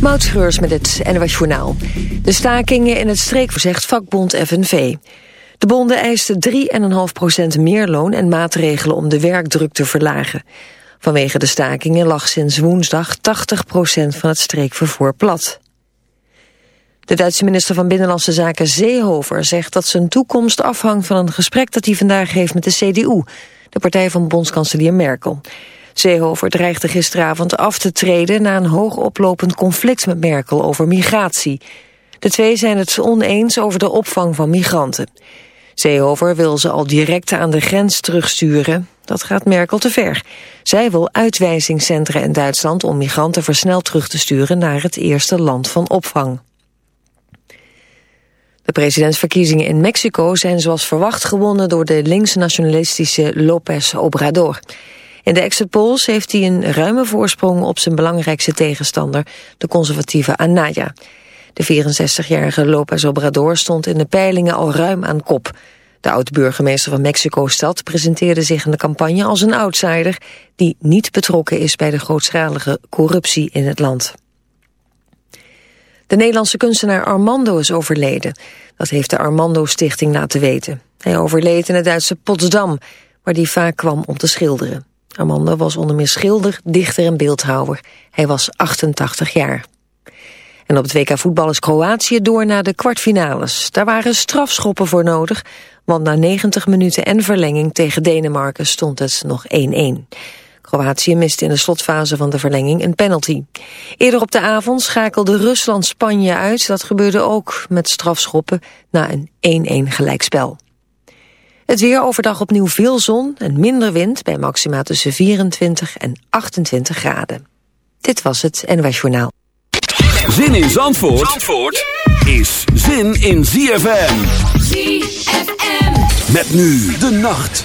Moutschreurs met het NWS Journaal. De stakingen in het streekverzegt vakbond FNV. De bonden eisten 3,5% meer loon en maatregelen om de werkdruk te verlagen. Vanwege de stakingen lag sinds woensdag 80% van het streekvervoer plat. De Duitse minister van Binnenlandse Zaken Seehofer zegt dat zijn toekomst afhangt van een gesprek dat hij vandaag heeft met de CDU, de partij van bondskanselier Merkel. Seehofer dreigde gisteravond af te treden na een hoogoplopend conflict met Merkel over migratie. De twee zijn het oneens over de opvang van migranten. Seehofer wil ze al direct aan de grens terugsturen. Dat gaat Merkel te ver. Zij wil uitwijzingscentra in Duitsland om migranten versneld terug te sturen naar het eerste land van opvang. De presidentsverkiezingen in Mexico zijn zoals verwacht gewonnen door de links-nationalistische López Obrador. In de exit polls heeft hij een ruime voorsprong op zijn belangrijkste tegenstander, de conservatieve Anaya. De 64-jarige López Obrador stond in de peilingen al ruim aan kop. De oud-burgemeester van Mexico-stad presenteerde zich in de campagne als een outsider... die niet betrokken is bij de grootschalige corruptie in het land. De Nederlandse kunstenaar Armando is overleden. Dat heeft de Armando Stichting laten weten. Hij overleed in het Duitse Potsdam, waar hij vaak kwam om te schilderen. Armando was onder meer schilder, dichter en beeldhouwer. Hij was 88 jaar. En op het WK voetbal is Kroatië door naar de kwartfinales. Daar waren strafschoppen voor nodig, want na 90 minuten en verlenging tegen Denemarken stond het nog 1-1. Kroatië miste in de slotfase van de verlenging een penalty. Eerder op de avond schakelde Rusland Spanje uit. Dat gebeurde ook met strafschoppen na een 1-1 gelijkspel. Het weer overdag opnieuw veel zon en minder wind... bij maxima tussen 24 en 28 graden. Dit was het NOS Journaal. Zin in Zandvoort, Zandvoort is zin in ZFM. ZFM. Met nu de nacht.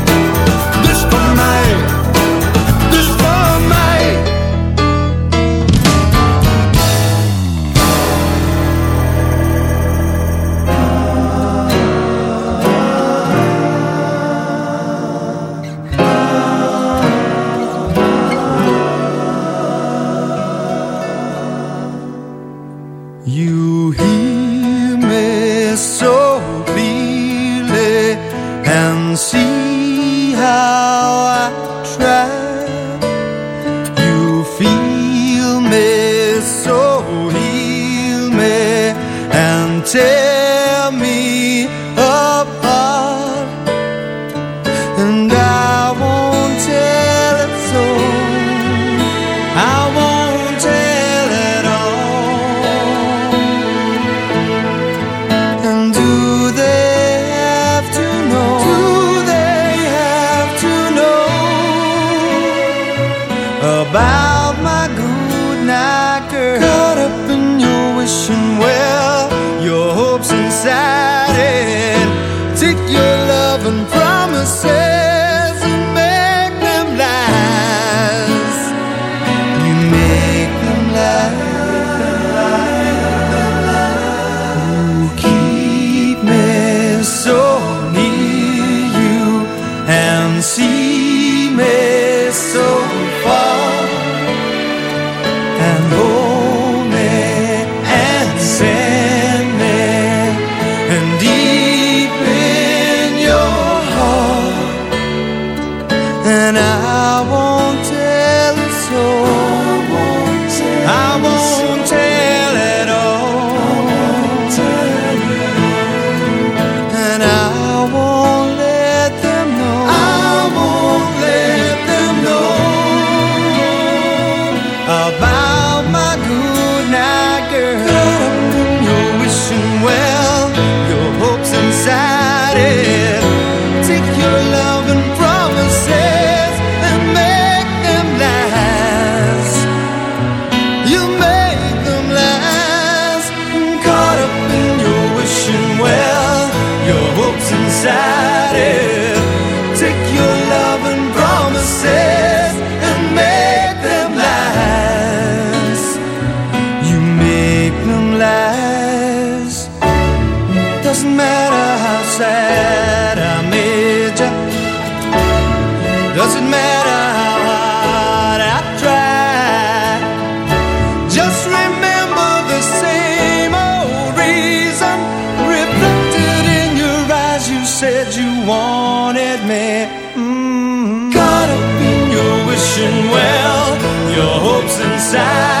side.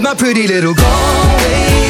with my pretty little Galway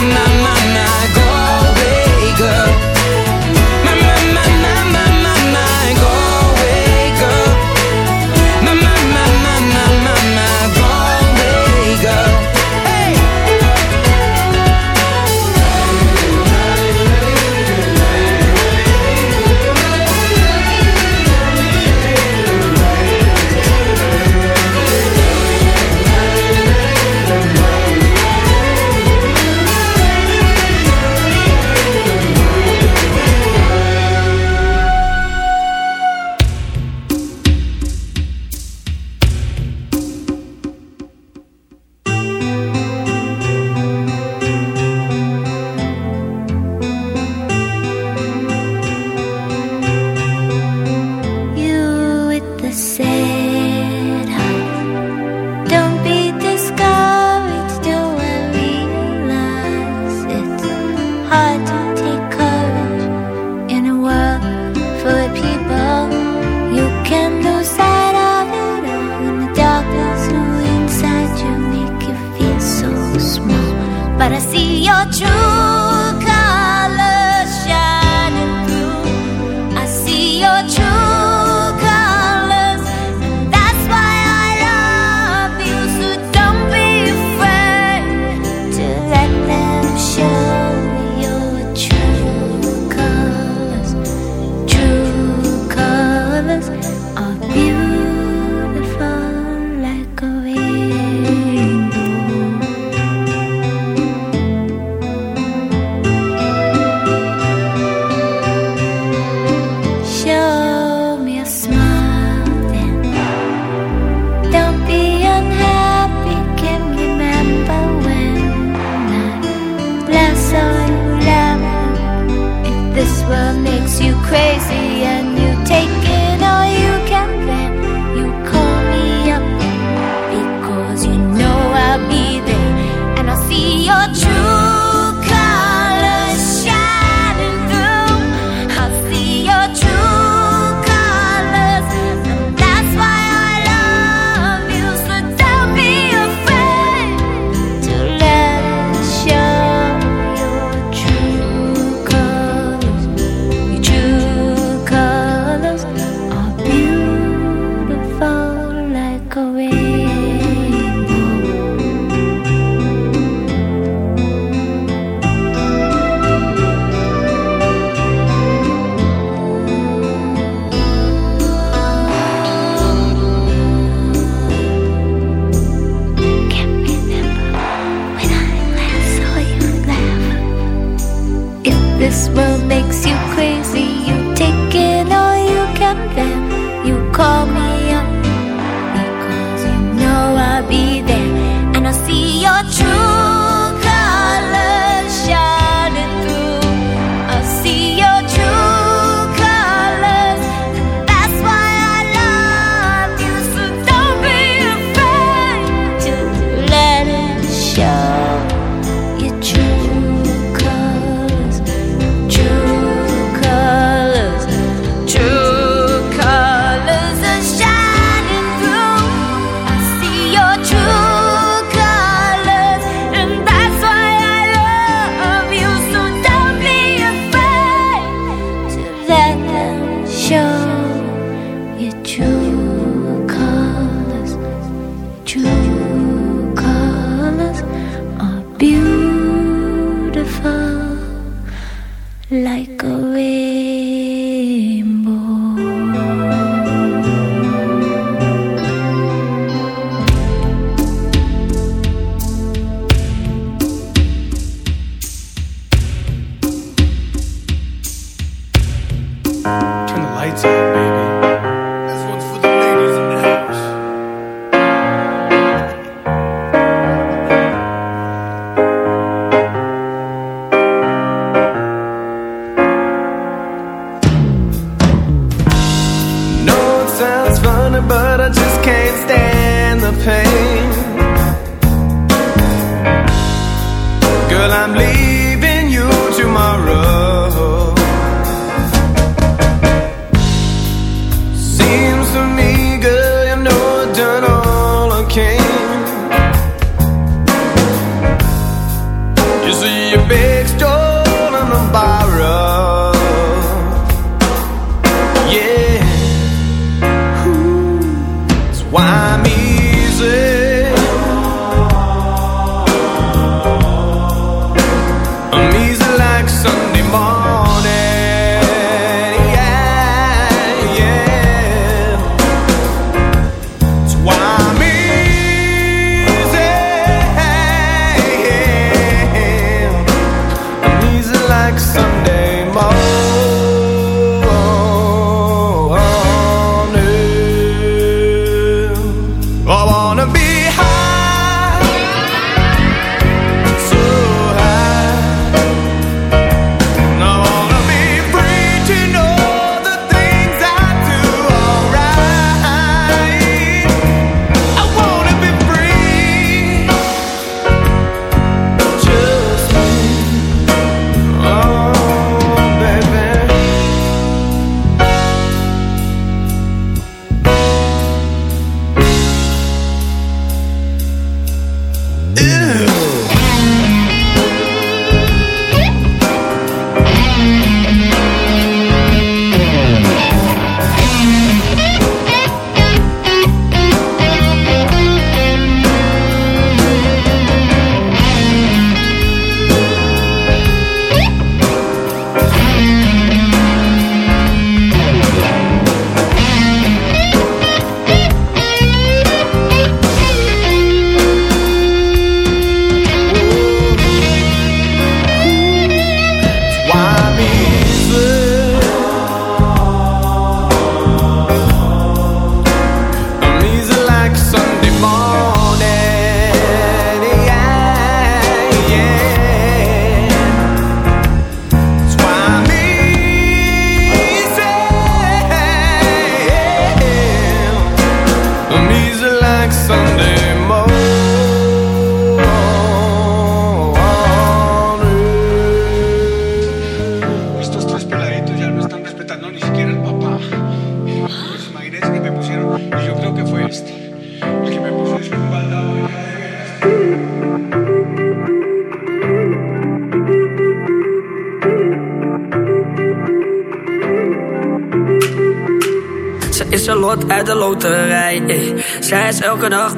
my, na na.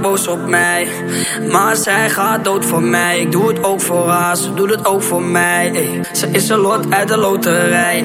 Boos op mij. Maar zij gaat dood voor mij. Ik doe het ook voor haar, ze doet het ook voor mij. Ze is een lot uit de loterij.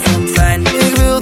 fijn. Wil dat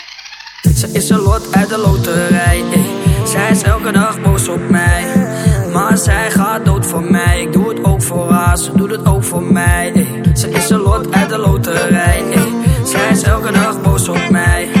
Ze is een lot uit de loterij. ey. Zij is elke dag boos op mij. Maar zij gaat dood voor mij. Ik doe het ook voor haar, ze doet het ook voor mij. ey. Ze is een lot uit de loterij. ey. Zij is elke dag boos op mij.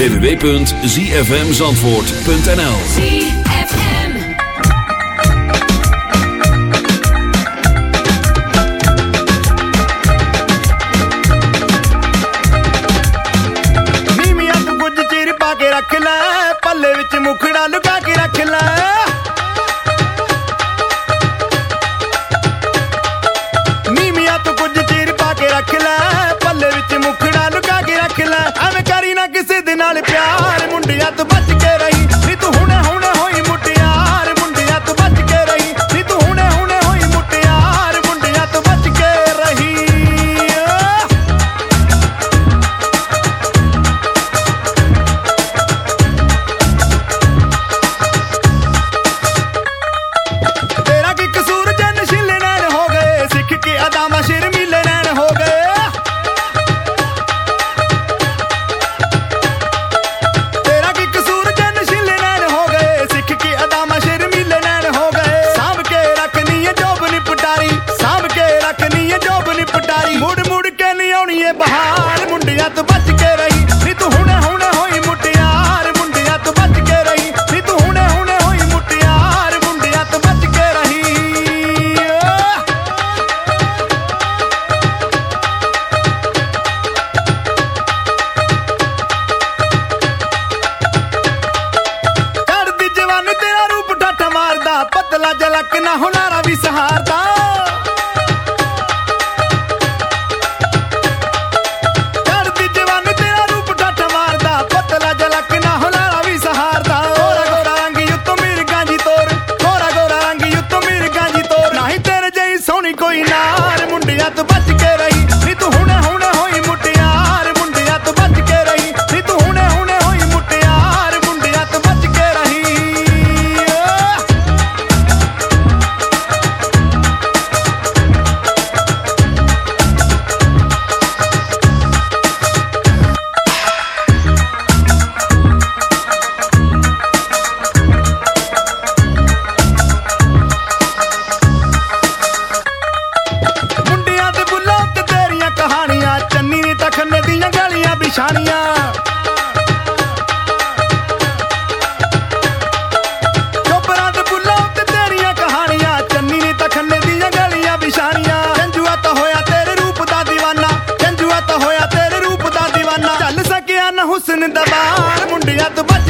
www.zfmzandvoort.nl நின்ற பாரம் உண்டு அது பச்சை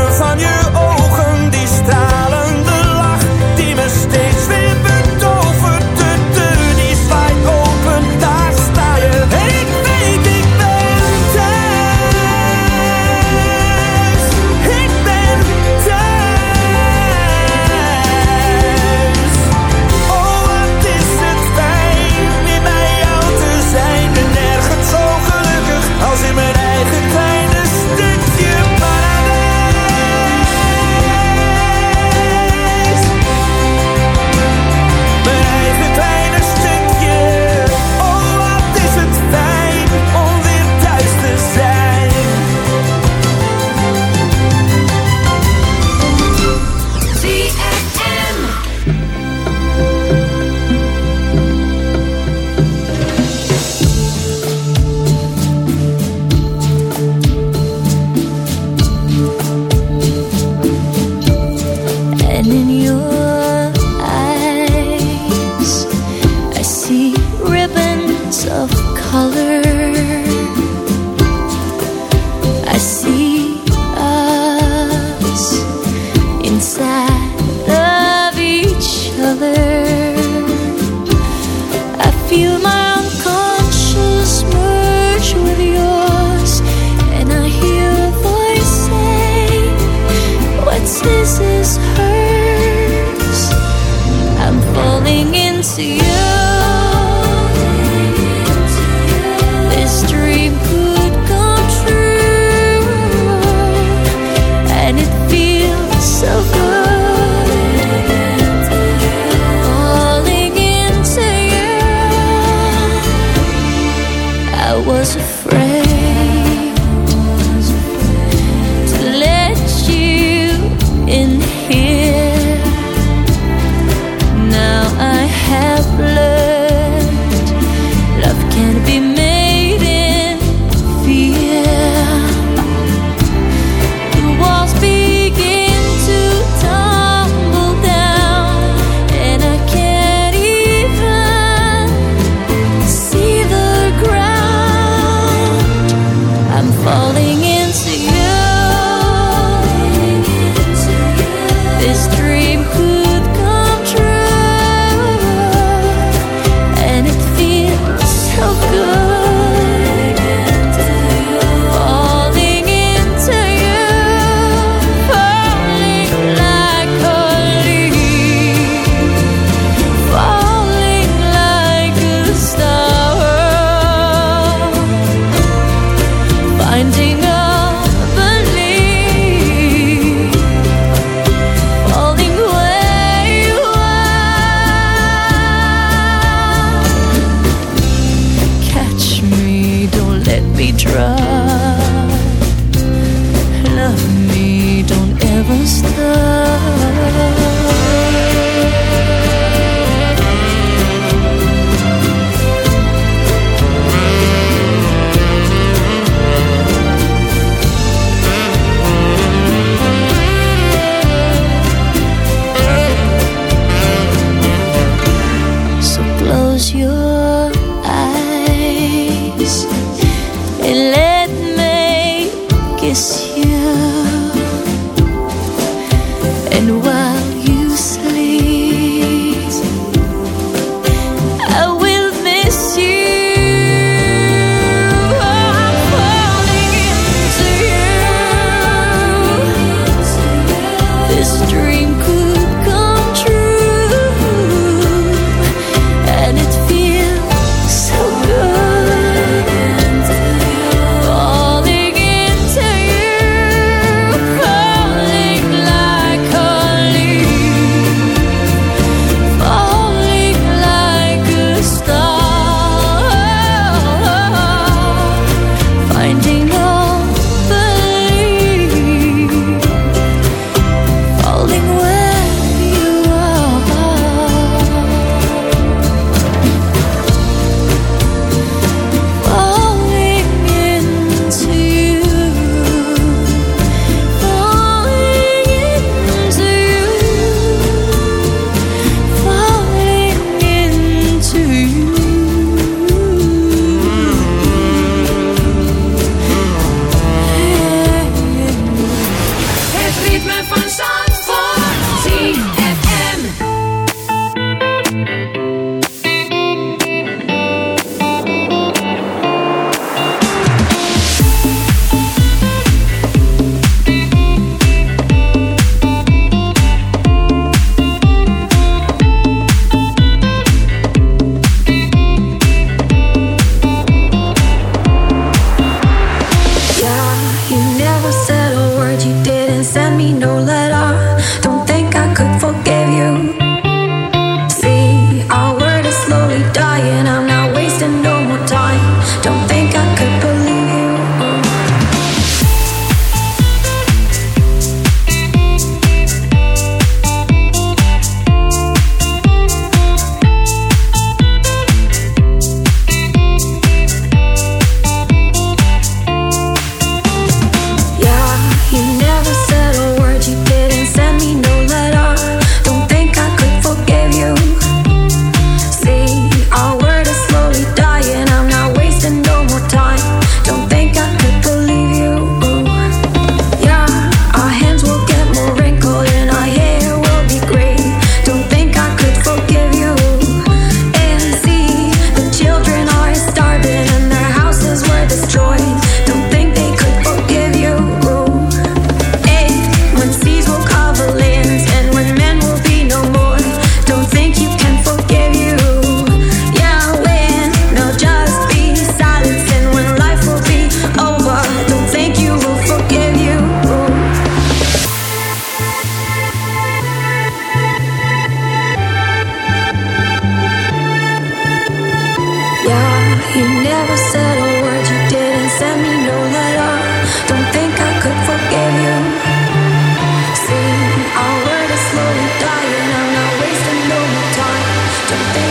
to you.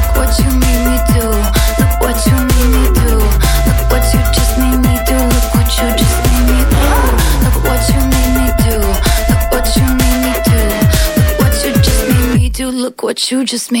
You just made.